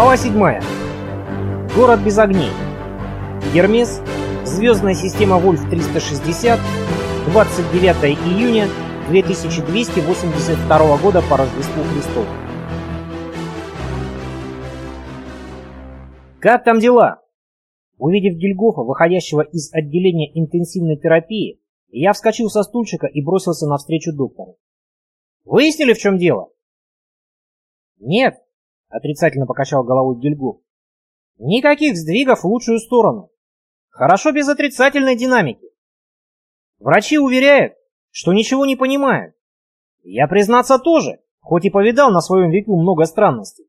Глава 7. Город без огней. Гермес. Звездная система Вольф-360. 29 июня 2282 года по Рождеству Христову. «Как там дела?» Увидев Гильгофа, выходящего из отделения интенсивной терапии, я вскочил со стульчика и бросился навстречу доктору. «Выяснили, в чем дело?» «Нет», — отрицательно покачал головой Гильгоф. «Никаких сдвигов в лучшую сторону. Хорошо без отрицательной динамики. Врачи уверяют, что ничего не понимают. Я, признаться, тоже, хоть и повидал на своем веку много странностей.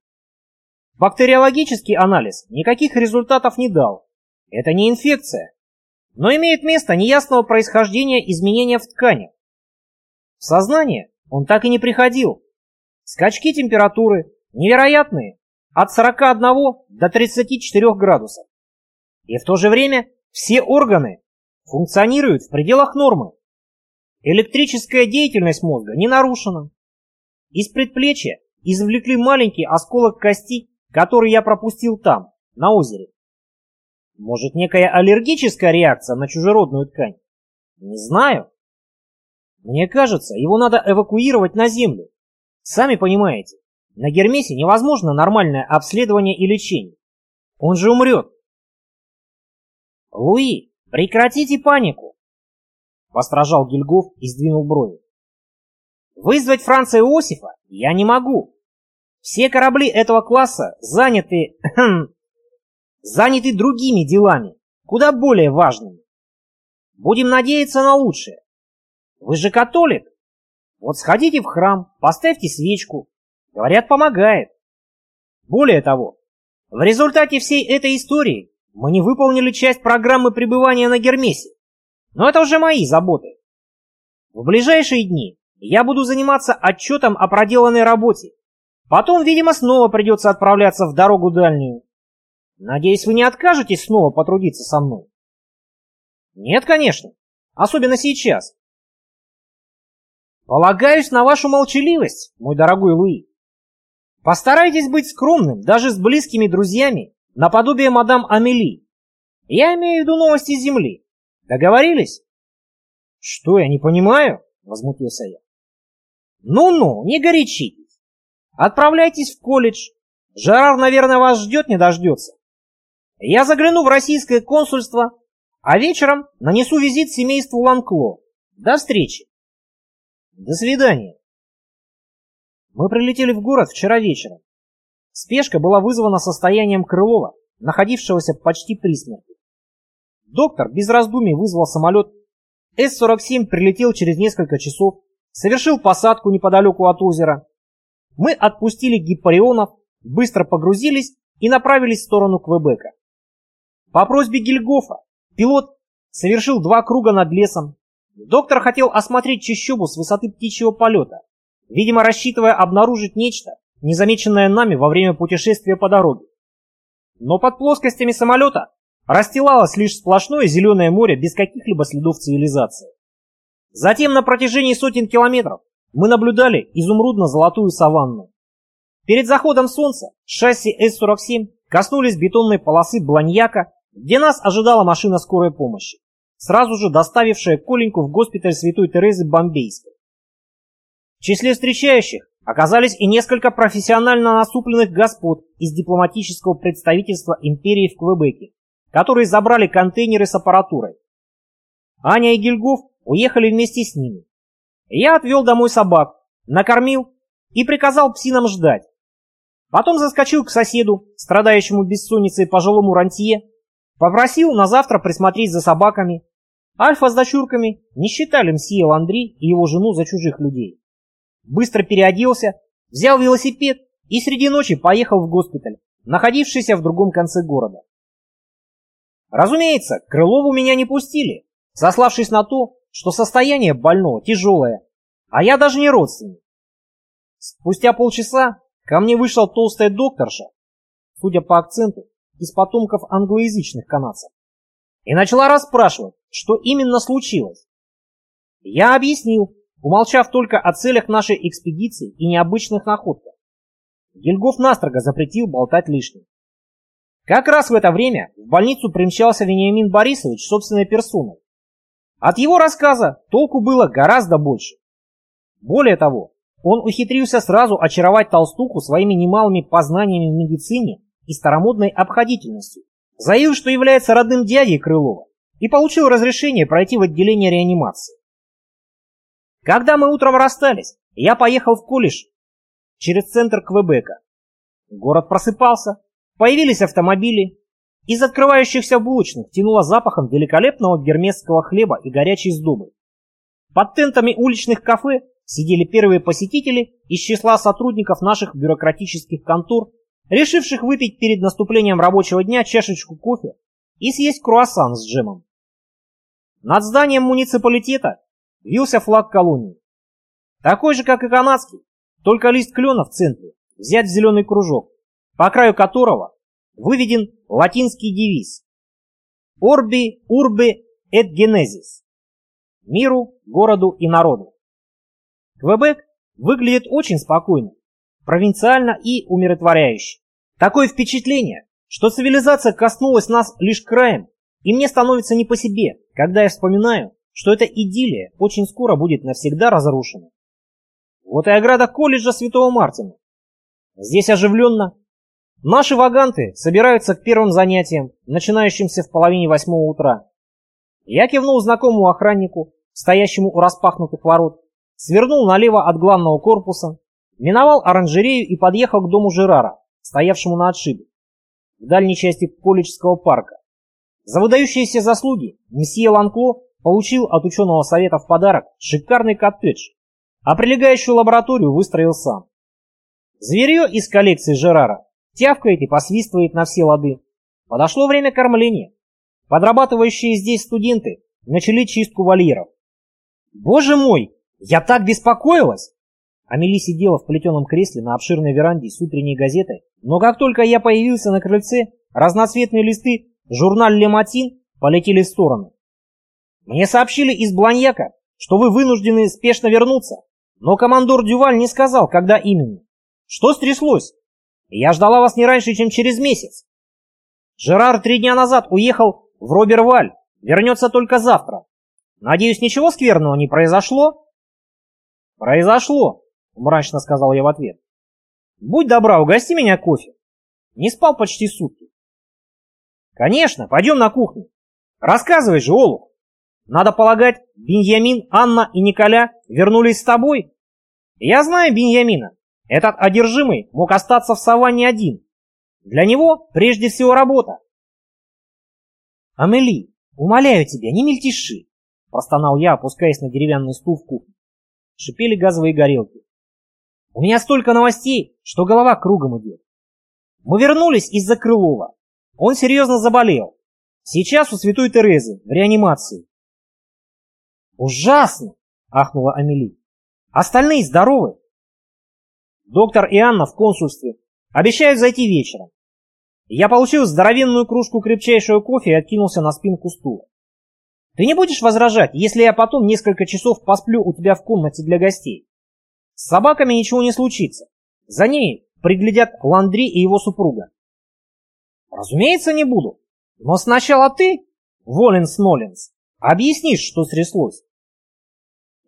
Бактериологический анализ никаких результатов не дал. Это не инфекция, но имеет место неясного происхождения изменения в ткани. В сознание он так и не приходил. Скачки температуры невероятные, от 41 до 34 градусов. И в то же время все органы функционируют в пределах нормы. Электрическая деятельность мозга не нарушена. Из предплечья извлекли маленький осколок кости, который я пропустил там, на озере. Может, некая аллергическая реакция на чужеродную ткань? Не знаю. Мне кажется, его надо эвакуировать на Землю. Сами понимаете, на Гермесе невозможно нормальное обследование и лечение. Он же умрет. Луи, прекратите панику. Постражал Гильгоф и сдвинул брови. Вызвать Франца Иосифа я не могу. Все корабли этого класса заняты... заняты другими делами, куда более важными. Будем надеяться на лучшее. Вы же католик. Вот сходите в храм, поставьте свечку. Говорят, помогает. Более того, в результате всей этой истории мы не выполнили часть программы пребывания на Гермесе. Но это уже мои заботы. В ближайшие дни я буду заниматься отчетом о проделанной работе. Потом, видимо, снова придется отправляться в дорогу дальнюю. Надеюсь, вы не откажетесь снова потрудиться со мной? Нет, конечно. Особенно сейчас. Полагаюсь на вашу молчаливость, мой дорогой Луи. Постарайтесь быть скромным, даже с близкими друзьями, наподобие мадам Амели. Я имею в виду новости Земли. Договорились? Что, я не понимаю? Возмутился я. Ну-ну, не горячитесь. Отправляйтесь в колледж. Жерар, наверное, вас ждет, не дождется. Я загляну в российское консульство, а вечером нанесу визит семейству Ланкло. До встречи. До свидания. Мы прилетели в город вчера вечером. Спешка была вызвана состоянием Крылова, находившегося почти при смерти. Доктор без раздумий вызвал самолет. С-47 прилетел через несколько часов, совершил посадку неподалеку от озера. Мы отпустили гиппарионов, быстро погрузились и направились в сторону Квебека. По просьбе Гильгофа пилот совершил два круга над лесом. Доктор хотел осмотреть чащобу с высоты птичьего полета, видимо рассчитывая обнаружить нечто, незамеченное нами во время путешествия по дороге. Но под плоскостями самолета расстилалось лишь сплошное зеленое море без каких-либо следов цивилизации. Затем на протяжении сотен километров мы наблюдали изумрудно-золотую саванну. Перед заходом солнца шасси С-47 коснулись бетонной полосы Бланьяка, где нас ожидала машина скорой помощи, сразу же доставившая Коленьку в госпиталь Святой Терезы Бомбейской. В числе встречающих оказались и несколько профессионально насупленных господ из дипломатического представительства империи в Квебеке, которые забрали контейнеры с аппаратурой. Аня и Гильгоф уехали вместе с ними. Я отвел домой собак, накормил и приказал псинам ждать. Потом заскочил к соседу, страдающему бессонницей пожилому рантье, попросил на завтра присмотреть за собаками. Альфа с дочурками не считали мсье Ландри и его жену за чужих людей. Быстро переоделся, взял велосипед и среди ночи поехал в госпиталь, находившийся в другом конце города. Разумеется, Крылову меня не пустили, сославшись на то, что состояние больного тяжелое, а я даже не родственник. Спустя полчаса ко мне вышла толстая докторша, судя по акценту, из потомков англоязычных канадцев, и начала расспрашивать, что именно случилось. Я объяснил, умолчав только о целях нашей экспедиции и необычных находках. Гильгоф настрого запретил болтать лишним. Как раз в это время в больницу примчался Вениамин Борисович собственной персоной. От его рассказа толку было гораздо больше. Более того, он ухитрился сразу очаровать толстуху своими немалыми познаниями в медицине и старомодной обходительностью. Заявил, что является родным дядей Крылова и получил разрешение пройти в отделение реанимации. Когда мы утром расстались, я поехал в колледж через центр Квебека. Город просыпался, появились автомобили. Из открывающихся булочных тянуло запахом великолепного гермесского хлеба и горячей сдобы. Под тентами уличных кафе сидели первые посетители из числа сотрудников наших бюрократических контор, решивших выпить перед наступлением рабочего дня чашечку кофе и съесть круассан с джемом. Над зданием муниципалитета вился флаг колонии. Такой же, как и канадский, только лист клена в центре взять в зеленый кружок, по краю которого выведен латинский девиз «Orbi urbi et genesis» — «Миру, городу и народу». Квебек выглядит очень спокойно, провинциально и умиротворяюще. Такое впечатление, что цивилизация коснулась нас лишь краем, и мне становится не по себе, когда я вспоминаю, что эта идиллия очень скоро будет навсегда разрушена. Вот и ограда колледжа Святого Мартина. Здесь оживленно. Наши ваганты собираются к первым занятиям, начинающимся в половине восьмого утра. Я кивнул знакомому охраннику, стоящему у распахнутых ворот, свернул налево от главного корпуса, миновал оранжерею и подъехал к дому Жерара, стоявшему на отшибе, в дальней части колледжского парка. За выдающиеся заслуги месье Ланкло получил от ученого совета в подарок шикарный коттедж, а прилегающую лабораторию выстроил сам. Зверье из коллекции Жерара тявкает и посвистывает на все лады. Подошло время кормления. Подрабатывающие здесь студенты начали чистку вольеров. Боже мой, я так беспокоилась! Амели сидела в плетеном кресле на обширной веранде с утренней газетой, но как только я появился на крыльце, разноцветные листы журнал «Лематин» полетели в сторону. Мне сообщили из Бланьяка, что вы вынуждены спешно вернуться, но командор Дюваль не сказал, когда именно. Что стряслось? Я ждала вас не раньше, чем через месяц. Жерар три дня назад уехал в Роберваль, вернется только завтра. Надеюсь, ничего скверного не произошло? Произошло, мрачно сказал я в ответ. Будь добра, угости меня кофе. Не спал почти сутки. Конечно, пойдем на кухню. Рассказывай же, Олух. Надо полагать, Беньямин, Анна и Николя вернулись с тобой? Я знаю Беньямина. Этот одержимый мог остаться в саванне один. Для него прежде всего работа. Амели, умоляю тебя, не мельтеши, простонал я, опускаясь на в кухне. Шипели газовые горелки. У меня столько новостей, что голова кругом идет. Мы вернулись из-за Крылова. Он серьезно заболел. Сейчас у святой Терезы, в реанимации. «Ужасно!» — ахнула Амели. «Остальные здоровы?» «Доктор и Анна в консульстве. Обещают зайти вечером». Я получил здоровенную кружку крепчайшего кофе и откинулся на спинку стула. «Ты не будешь возражать, если я потом несколько часов посплю у тебя в комнате для гостей? С собаками ничего не случится. За ней приглядят Ландри и его супруга». «Разумеется, не буду. Но сначала ты, Воленс-Ноленс, объяснишь, что стряслось».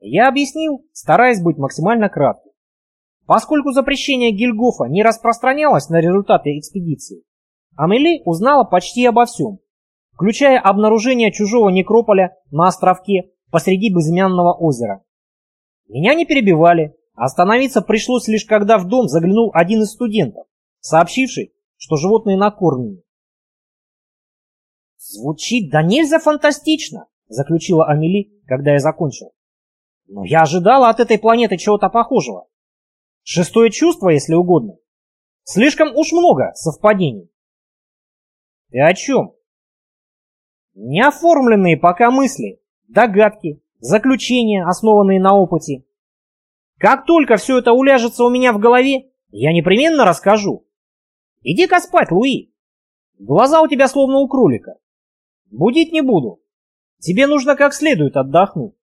Я объяснил, стараясь быть максимально кратким. Поскольку запрещение Гильгофа не распространялось на результаты экспедиции, Амели узнала почти обо всем, включая обнаружение чужого некрополя на островке посреди безымянного озера. Меня не перебивали, остановиться пришлось лишь когда в дом заглянул один из студентов, сообщивший, что животные накормлены. «Звучит да нельзя фантастично», — заключила Амели, когда я закончил. Но я ожидала от этой планеты чего-то похожего. Шестое чувство, если угодно. Слишком уж много совпадений. Ты о чем? Неоформленные пока мысли, догадки, заключения, основанные на опыте. Как только все это уляжется у меня в голове, я непременно расскажу. Иди-ка спать, Луи. Глаза у тебя словно у кролика. Будить не буду. Тебе нужно как следует отдохнуть.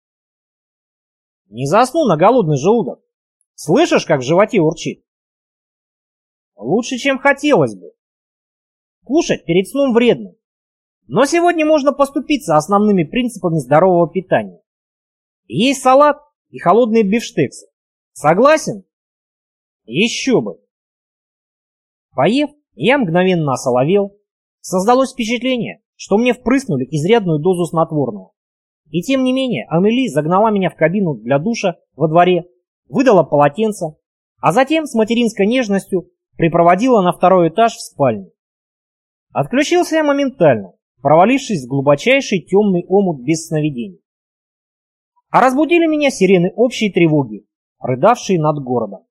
Не засну на голодный желудок. Слышишь, как в животе урчит? Лучше, чем хотелось бы. Кушать перед сном вредно. Но сегодня можно поступиться основными принципами здорового питания. Есть салат и холодные бифштексы. Согласен? Еще бы. Поев, я мгновенно осоловел. Создалось впечатление, что мне впрыснули изрядную дозу снотворного. И тем не менее, Амели загнала меня в кабину для душа во дворе, выдала полотенце, а затем с материнской нежностью припроводила на второй этаж в спальню. Отключился я моментально, провалившись в глубочайший темный омут без сновидений. А разбудили меня сирены общей тревоги, рыдавшие над городом.